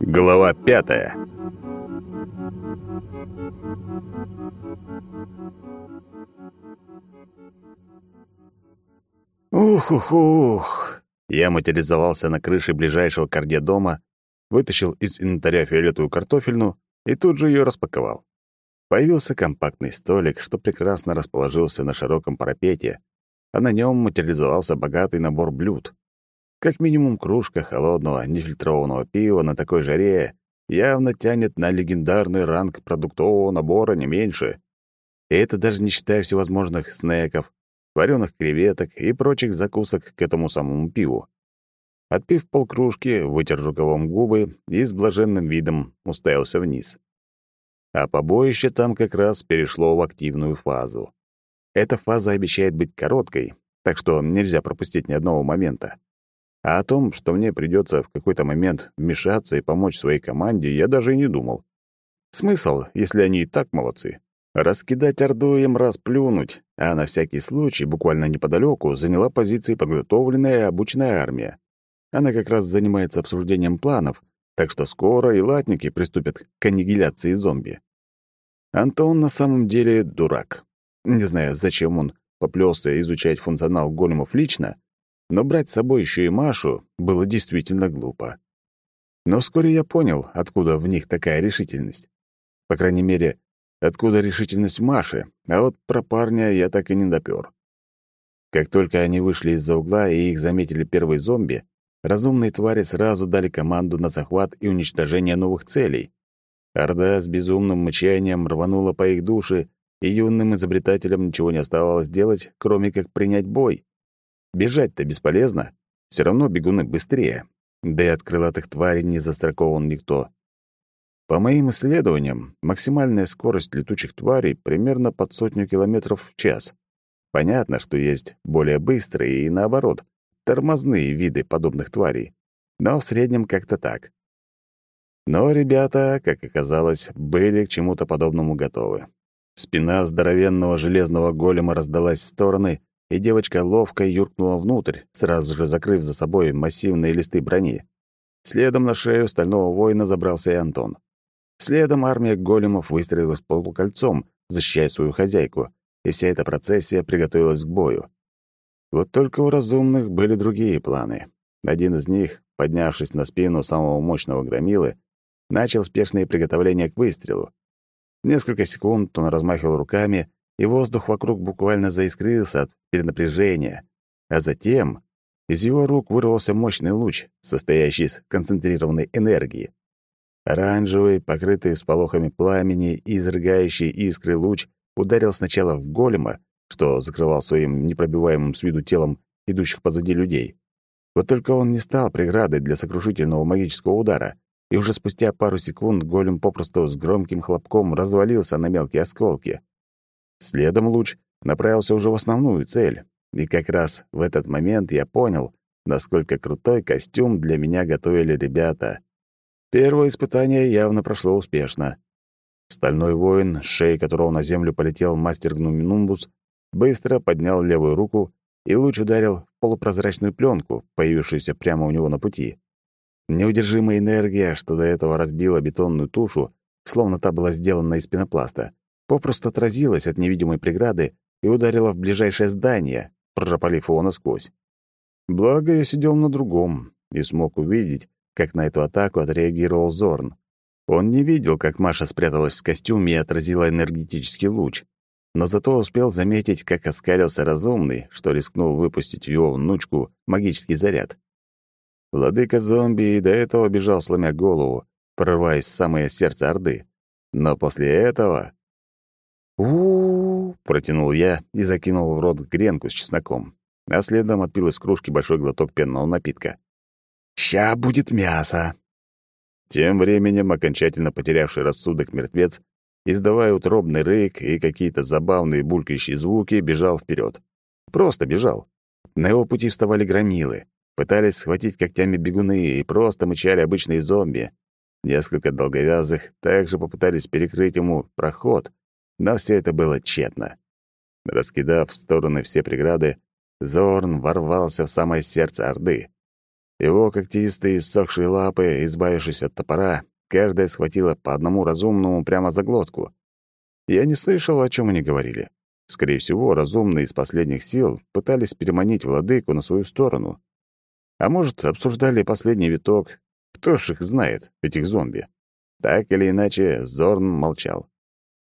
Глава пятая. Ух-ух-ух! Я материализовался на крыше ближайшего к Орде дома, вытащил из инвентаря фиолетовую картофельну и тут же ее распаковал. Появился компактный столик, что прекрасно расположился на широком парапете, а на нем материализовался богатый набор блюд. Как минимум кружка холодного, нефильтрованного пива на такой жаре явно тянет на легендарный ранг продуктового набора не меньше. И это даже не считая всевозможных снеков, вареных креветок и прочих закусок к этому самому пиву. Отпив полкружки, вытер рукавом губы и с блаженным видом уставился вниз. А побоище там как раз перешло в активную фазу. Эта фаза обещает быть короткой, так что нельзя пропустить ни одного момента. А о том, что мне придется в какой-то момент вмешаться и помочь своей команде, я даже и не думал. Смысл, если они и так молодцы? Раскидать Орду им расплюнуть, а на всякий случай буквально неподалеку заняла позиции подготовленная и обученная армия. Она как раз занимается обсуждением планов, так что скоро и латники приступят к аннигиляции зомби. Антон на самом деле дурак. Не знаю, зачем он поплелся изучать функционал големов лично, но брать с собой еще и Машу было действительно глупо. Но вскоре я понял, откуда в них такая решительность. По крайней мере, откуда решительность Маши, а вот про парня я так и не допёр. Как только они вышли из-за угла и их заметили первые зомби, разумные твари сразу дали команду на захват и уничтожение новых целей. Орда с безумным мычанием рванула по их душе, и юным изобретателям ничего не оставалось делать, кроме как принять бой. Бежать-то бесполезно, все равно бегуны быстрее, да и от крылатых тварей не застрахован никто. По моим исследованиям, максимальная скорость летучих тварей примерно под сотню километров в час. Понятно, что есть более быстрые и, наоборот, тормозные виды подобных тварей, но в среднем как-то так. Но ребята, как оказалось, были к чему-то подобному готовы. Спина здоровенного железного голема раздалась в стороны, и девочка ловко юркнула внутрь, сразу же закрыв за собой массивные листы брони. Следом на шею стального воина забрался и Антон. Следом армия големов выстроилась полукольцом, защищая свою хозяйку, и вся эта процессия приготовилась к бою. Вот только у разумных были другие планы. Один из них, поднявшись на спину самого мощного громилы, начал спешные приготовления к выстрелу. Несколько секунд он размахивал руками, и воздух вокруг буквально заискрился от перенапряжения. А затем из его рук вырвался мощный луч, состоящий из концентрированной энергии. Оранжевый, покрытый сполохами пламени и изрыгающий искры луч ударил сначала в голема, что закрывал своим непробиваемым с виду телом идущих позади людей. Вот только он не стал преградой для сокрушительного магического удара, и уже спустя пару секунд голем попросту с громким хлопком развалился на мелкие осколки. Следом луч направился уже в основную цель, и как раз в этот момент я понял, насколько крутой костюм для меня готовили ребята. Первое испытание явно прошло успешно. Стальной воин, с которого на землю полетел мастер Гнуминумбус, быстро поднял левую руку, и луч ударил в полупрозрачную пленку, появившуюся прямо у него на пути. Неудержимая энергия, что до этого разбила бетонную тушу, словно та была сделана из пенопласта, попросту отразилась от невидимой преграды и ударила в ближайшее здание, пропалив его насквозь. Благо, я сидел на другом и смог увидеть, как на эту атаку отреагировал Зорн. Он не видел, как Маша спряталась в костюме и отразила энергетический луч, но зато успел заметить, как оскалился разумный, что рискнул выпустить в его внучку магический заряд. Владыка зомби и до этого бежал, сломя голову, прорываясь в самое сердце Орды. Но после этого у, протянул я и закинул в рот гренку с чесноком, а следом отпил из кружки большой глоток пенного напитка. «Ща будет мясо!» Тем временем окончательно потерявший рассудок мертвец, издавая утробный рык и какие-то забавные булькающие звуки, бежал вперед. Просто бежал. На его пути вставали громилы, пытались схватить когтями бегуны и просто мычали обычные зомби. Несколько долговязых также попытались перекрыть ему проход, но все это было тщетно. Раскидав в стороны все преграды, Зорн ворвался в самое сердце Орды. Его когтистые иссохшие лапы, избавившись от топора, каждая схватила по одному разумному прямо за глотку. Я не слышал, о чем они говорили. Скорее всего, разумные из последних сил пытались переманить владыку на свою сторону. А может, обсуждали последний виток. Кто ж их знает, этих зомби? Так или иначе, Зорн молчал.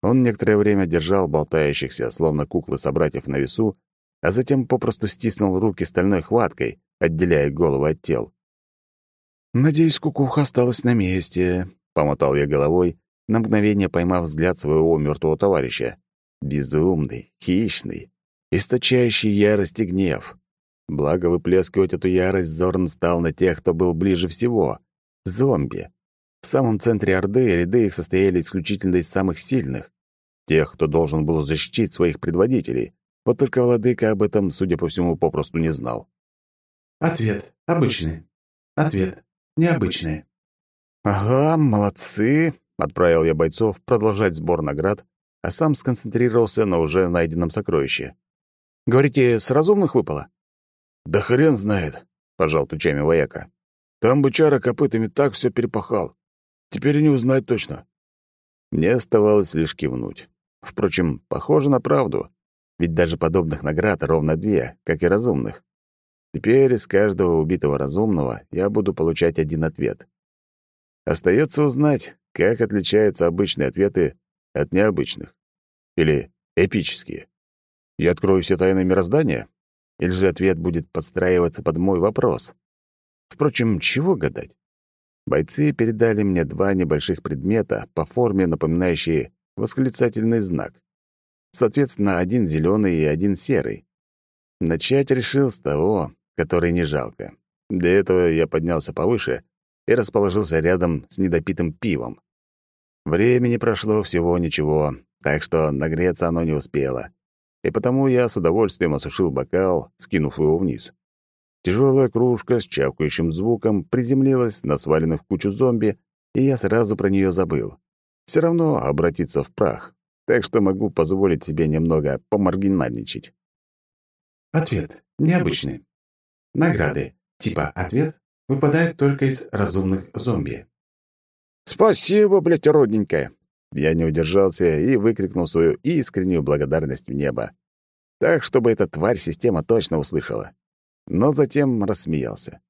Он некоторое время держал болтающихся, словно куклы собратьев на весу, а затем попросту стиснул руки стальной хваткой, отделяя головы от тел. «Надеюсь, кукуха осталась на месте», — помотал я головой, на мгновение поймав взгляд своего мертвого товарища. Безумный, хищный, источающий ярость и гнев. Благо выплескивать эту ярость Зорн стал на тех, кто был ближе всего — зомби. В самом центре Орды ряды их состояли исключительно из самых сильных, тех, кто должен был защитить своих предводителей. Вот только владыка об этом, судя по всему, попросту не знал. Ответ. Обычный. Ответ. Необычный. «Ага, молодцы!» — отправил я бойцов продолжать сбор наград, а сам сконцентрировался на уже найденном сокровище. «Говорите, с разумных выпало?» «Да хрен знает», — пожал плечами вояка. «Там бычара копытами так все перепахал. Теперь и не узнать точно». Мне оставалось лишь кивнуть. Впрочем, похоже на правду, ведь даже подобных наград ровно две, как и разумных. Теперь из каждого убитого разумного я буду получать один ответ. Остается узнать, как отличаются обычные ответы от необычных. Или эпические. Я открою все тайны мироздания? Или же ответ будет подстраиваться под мой вопрос? Впрочем, чего гадать? Бойцы передали мне два небольших предмета по форме, напоминающие восклицательный знак. Соответственно, один зеленый и один серый. Начать решил с того, который не жалко. Для этого я поднялся повыше и расположился рядом с недопитым пивом. Времени прошло всего ничего, так что нагреться оно не успело. И потому я с удовольствием осушил бокал, скинув его вниз. Тяжелая кружка с чавкающим звуком приземлилась на сваленных в кучу зомби, и я сразу про нее забыл. Все равно обратиться в прах, так что могу позволить себе немного помаргинальничать. Ответ. Необычный. Награды. Типа «Ответ» выпадают только из разумных зомби. «Спасибо, блядь, родненькая!» Я не удержался и выкрикнул свою искреннюю благодарность в небо. Так, чтобы эта тварь система точно услышала но затем рассмеялся.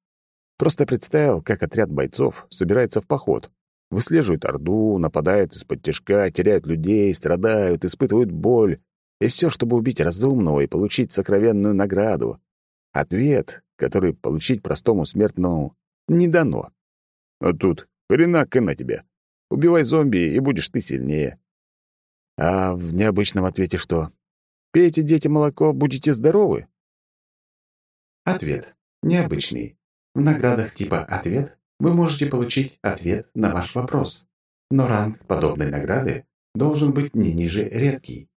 Просто представил, как отряд бойцов собирается в поход. Выслеживают Орду, нападают из-под тяжка, теряют людей, страдают, испытывают боль. И все, чтобы убить разумного и получить сокровенную награду. Ответ, который получить простому смертному, не дано. А тут хренак на тебя. Убивай зомби, и будешь ты сильнее. А в необычном ответе что? Пейте, дети, молоко, будете здоровы? Ответ. Необычный. В наградах типа «Ответ» вы можете получить ответ на ваш вопрос. Но ранг подобной награды должен быть не ниже редкий.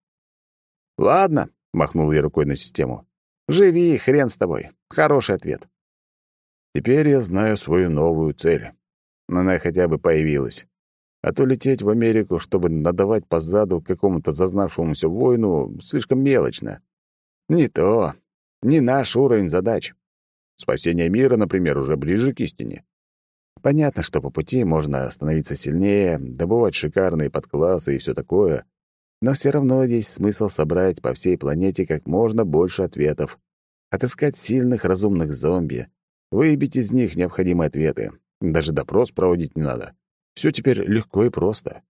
«Ладно», — махнул я рукой на систему. «Живи, хрен с тобой. Хороший ответ». Теперь я знаю свою новую цель. Она хотя бы появилась. А то лететь в Америку, чтобы надавать по заду какому-то зазнавшемуся воину, слишком мелочно. Не то. Не наш уровень задач. Спасение мира, например, уже ближе к истине. Понятно, что по пути можно становиться сильнее, добывать шикарные подклассы и все такое, но все равно есть смысл собрать по всей планете как можно больше ответов, отыскать сильных разумных зомби, выбить из них необходимые ответы. Даже допрос проводить не надо. Все теперь легко и просто.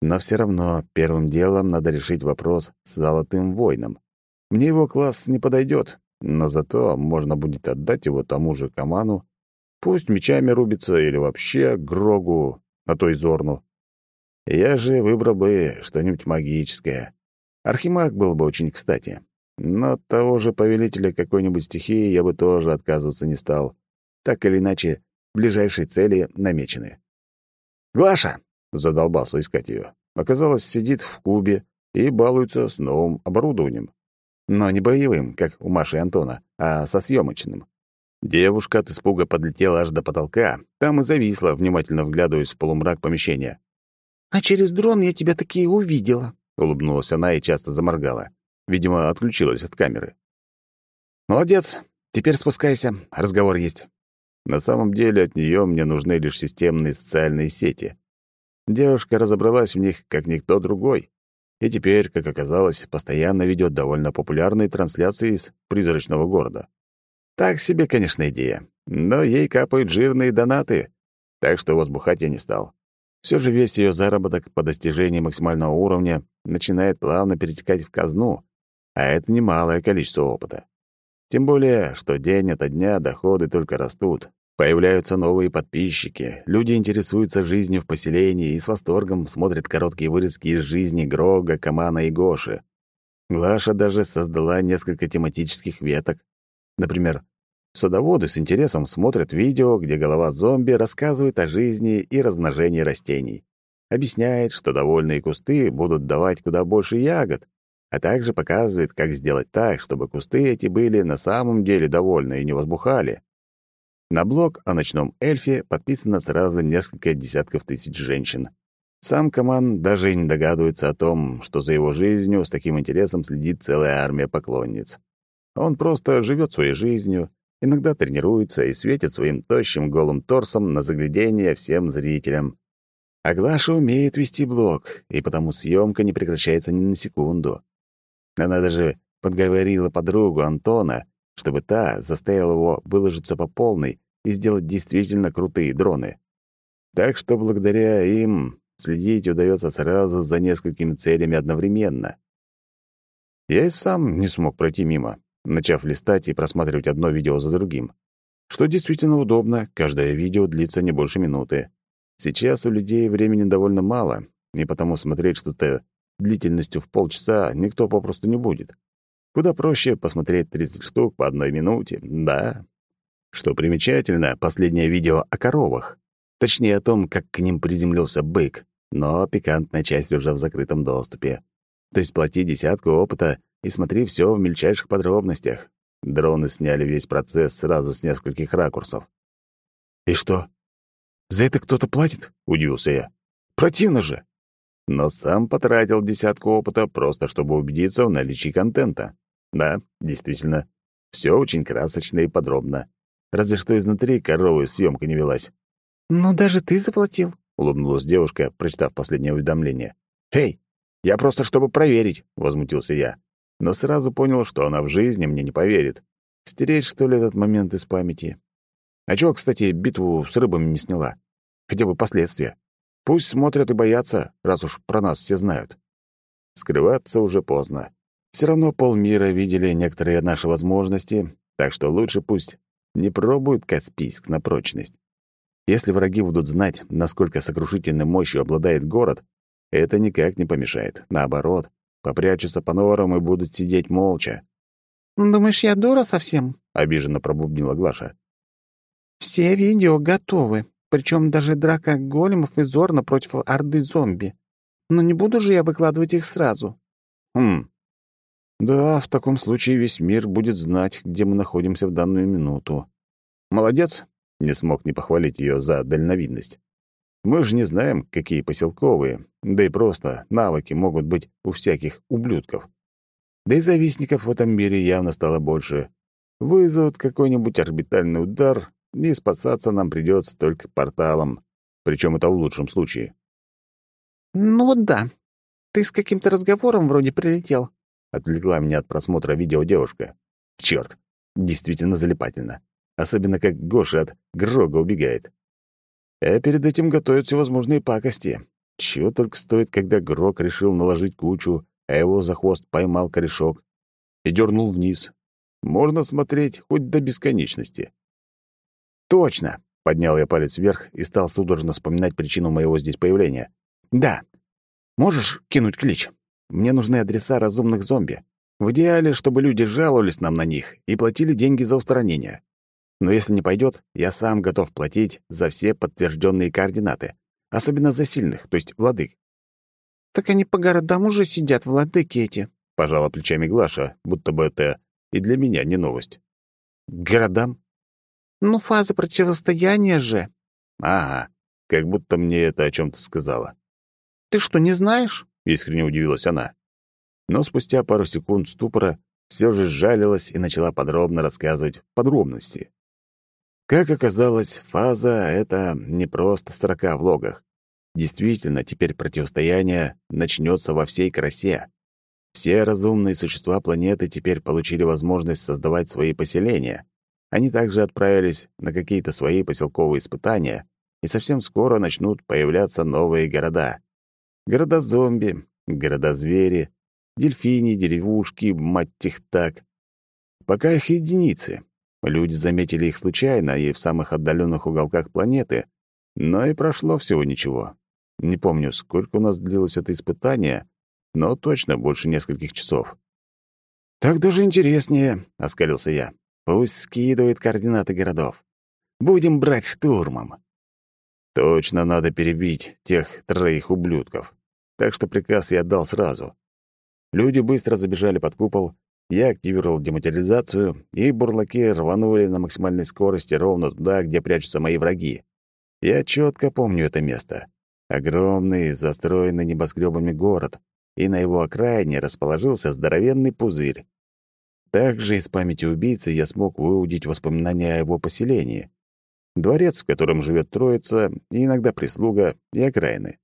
Но все равно первым делом надо решить вопрос с Золотым Воином. Мне его класс не подойдет, но зато можно будет отдать его тому же Каману, пусть мечами рубится или вообще Грогу, а то и Зорну. Я же выбрал бы что-нибудь магическое. Архимаг был бы очень кстати. Но от того же повелителя какой-нибудь стихии я бы тоже отказываться не стал. Так или иначе, ближайшие цели намечены. «Глаша!» — задолбался искать ее. Оказалось, сидит в кубе и балуется с новым оборудованием но не боевым, как у Маши и Антона, а со съемочным. Девушка от испуга подлетела аж до потолка, там и зависла, внимательно вглядываясь в полумрак помещения. «А через дрон я тебя такие увидела», — улыбнулась она и часто заморгала. Видимо, отключилась от камеры. «Молодец. Теперь спускайся. Разговор есть». На самом деле от нее мне нужны лишь системные социальные сети. Девушка разобралась в них, как никто другой. И теперь, как оказалось, постоянно ведет довольно популярные трансляции из призрачного города. Так себе, конечно, идея. Но ей капают жирные донаты. Так что возбухать я не стал. Все же весь ее заработок по достижении максимального уровня начинает плавно перетекать в казну, а это немалое количество опыта. Тем более, что день ото дня доходы только растут. Появляются новые подписчики, люди интересуются жизнью в поселении и с восторгом смотрят короткие вырезки из жизни Грога, Камана и Гоши. Глаша даже создала несколько тематических веток. Например, садоводы с интересом смотрят видео, где голова зомби рассказывает о жизни и размножении растений. Объясняет, что довольные кусты будут давать куда больше ягод, а также показывает, как сделать так, чтобы кусты эти были на самом деле довольны и не возбухали. На блог о ночном эльфе подписано сразу несколько десятков тысяч женщин. Сам Каман даже и не догадывается о том, что за его жизнью с таким интересом следит целая армия поклонниц. Он просто живет своей жизнью, иногда тренируется и светит своим тощим голым торсом на заглядение всем зрителям. А Глаша умеет вести блог, и потому съемка не прекращается ни на секунду. Она даже подговорила подругу Антона, чтобы та заставила его выложиться по полной и сделать действительно крутые дроны. Так что благодаря им следить удается сразу за несколькими целями одновременно. Я и сам не смог пройти мимо, начав листать и просматривать одно видео за другим. Что действительно удобно, каждое видео длится не больше минуты. Сейчас у людей времени довольно мало, и потому смотреть что-то длительностью в полчаса никто попросту не будет. Куда проще посмотреть 30 штук по одной минуте, да. Что примечательно, последнее видео о коровах. Точнее, о том, как к ним приземлился бык, но пикантная часть уже в закрытом доступе. То есть плати десятку опыта и смотри все в мельчайших подробностях. Дроны сняли весь процесс сразу с нескольких ракурсов. «И что? За это кто-то платит?» — удивился я. «Противно же!» Но сам потратил десятку опыта просто чтобы убедиться в наличии контента. Да, действительно, все очень красочно и подробно. Разве что изнутри коровы съемка не велась. «Ну, даже ты заплатил», — улыбнулась девушка, прочитав последнее уведомление. «Эй, я просто чтобы проверить», — возмутился я. Но сразу понял, что она в жизни мне не поверит. Стереть, что ли, этот момент из памяти? А чего, кстати, битву с рыбами не сняла? Хотя бы последствия. Пусть смотрят и боятся, раз уж про нас все знают. Скрываться уже поздно. Все равно полмира видели некоторые наши возможности, так что лучше пусть не пробуют Каспийск на прочность. Если враги будут знать, насколько сокрушительной мощью обладает город, это никак не помешает. Наоборот, попрячутся по норам и будут сидеть молча. «Думаешь, я дура совсем?» — обиженно пробубнила Глаша. «Все видео готовы. Причем даже драка големов и Зорна против орды зомби. Но не буду же я выкладывать их сразу. Хм. Да, в таком случае весь мир будет знать, где мы находимся в данную минуту. Молодец, не смог не похвалить ее за дальновидность. Мы же не знаем, какие поселковые, да и просто навыки могут быть у всяких ублюдков. Да и завистников в этом мире явно стало больше. Вызовут какой-нибудь орбитальный удар, и спасаться нам придется только порталом, причем это в лучшем случае. «Ну вот да. Ты с каким-то разговором вроде прилетел», — отвлекла меня от просмотра видео девушка. Черт, действительно залипательно. Особенно как Гоша от Грога убегает. А перед этим готовят всевозможные пакости. Чего только стоит, когда Грог решил наложить кучу, а его за хвост поймал корешок и дернул вниз. Можно смотреть хоть до бесконечности. «Точно!» — поднял я палец вверх и стал судорожно вспоминать причину моего здесь появления. «Да. Можешь кинуть клич? Мне нужны адреса разумных зомби. В идеале, чтобы люди жаловались нам на них и платили деньги за устранение. Но если не пойдет, я сам готов платить за все подтвержденные координаты, особенно за сильных, то есть владык. «Так они по городам уже сидят, владыки эти», — пожала плечами Глаша, будто бы это и для меня не новость. «Городам? Ну, фаза противостояния же. Ага, как будто мне это о чем то сказала. Ты что, не знаешь? Искренне удивилась она. Но спустя пару секунд ступора все же сжалилась и начала подробно рассказывать подробности. Как оказалось, фаза — это не просто сорока в логах. Действительно, теперь противостояние начнется во всей красе. Все разумные существа планеты теперь получили возможность создавать свои поселения. Они также отправились на какие-то свои поселковые испытания, и совсем скоро начнут появляться новые города. Города-зомби, города-звери, дельфини, деревушки, мать их так. Пока их единицы. Люди заметили их случайно и в самых отдаленных уголках планеты, но и прошло всего ничего. Не помню, сколько у нас длилось это испытание, но точно больше нескольких часов. «Так даже интереснее», — оскалился я. «Пусть скидывает координаты городов. Будем брать штурмом». Точно надо перебить тех троих ублюдков. Так что приказ я отдал сразу. Люди быстро забежали под купол, я активировал дематериализацию, и бурлаки рванули на максимальной скорости ровно туда, где прячутся мои враги. Я четко помню это место. Огромный, застроенный небоскребами город, и на его окраине расположился здоровенный пузырь. Также из памяти убийцы я смог выудить воспоминания о его поселении. Дворец, в котором живет троица, и иногда прислуга, и окраины.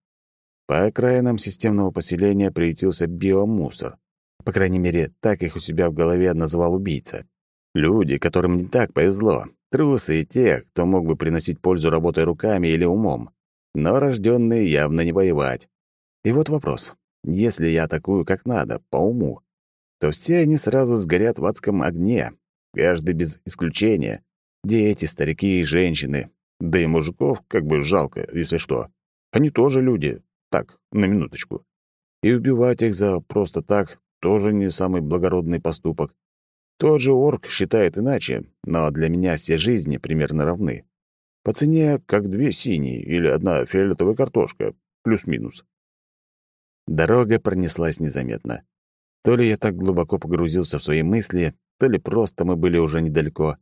По окраинам системного поселения приютился биомусор. По крайней мере, так их у себя в голове называл убийца. Люди, которым не так повезло, трусы и те, кто мог бы приносить пользу работой руками или умом, но рожденные явно не воевать. И вот вопрос. Если я атакую как надо, по уму, то все они сразу сгорят в адском огне, каждый без исключения. Дети, старики и женщины. Да и мужиков как бы жалко, если что. Они тоже люди. Так, на минуточку. И убивать их за просто так тоже не самый благородный поступок. Тот же орк считает иначе, но для меня все жизни примерно равны. По цене как две синие или одна фиолетовая картошка, плюс-минус. Дорога пронеслась незаметно. То ли я так глубоко погрузился в свои мысли, то ли просто мы были уже недалеко.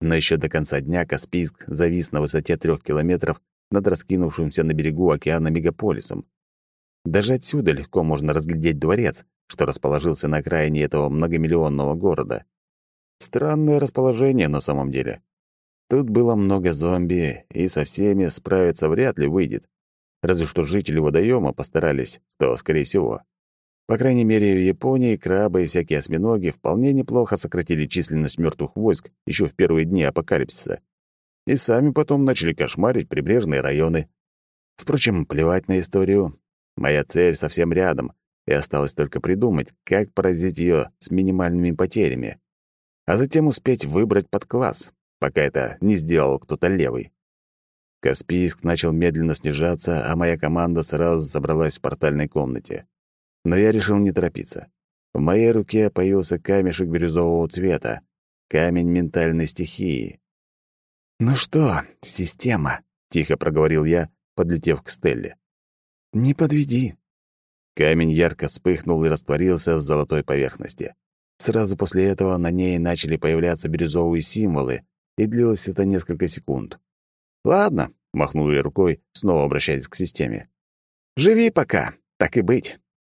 Но еще до конца дня Каспийск завис на высоте трех километров над раскинувшимся на берегу океана мегаполисом. Даже отсюда легко можно разглядеть дворец, что расположился на окраине этого многомиллионного города. Странное расположение на самом деле. Тут было много зомби, и со всеми справиться вряд ли выйдет. Разве что жители водоема постарались, то, скорее всего. По крайней мере, в Японии крабы и всякие осьминоги вполне неплохо сократили численность мертвых войск еще в первые дни апокалипсиса. И сами потом начали кошмарить прибрежные районы. Впрочем, плевать на историю. Моя цель совсем рядом, и осталось только придумать, как поразить ее с минимальными потерями. А затем успеть выбрать подкласс, пока это не сделал кто-то левый. Каспийск начал медленно снижаться, а моя команда сразу забралась в портальной комнате. Но я решил не торопиться. В моей руке появился камешек бирюзового цвета, камень ментальной стихии. «Ну что, система?» — тихо проговорил я, подлетев к Стелле. «Не подведи». Камень ярко вспыхнул и растворился в золотой поверхности. Сразу после этого на ней начали появляться бирюзовые символы, и длилось это несколько секунд. «Ладно», — махнул я рукой, снова обращаясь к системе. «Живи пока, так и быть».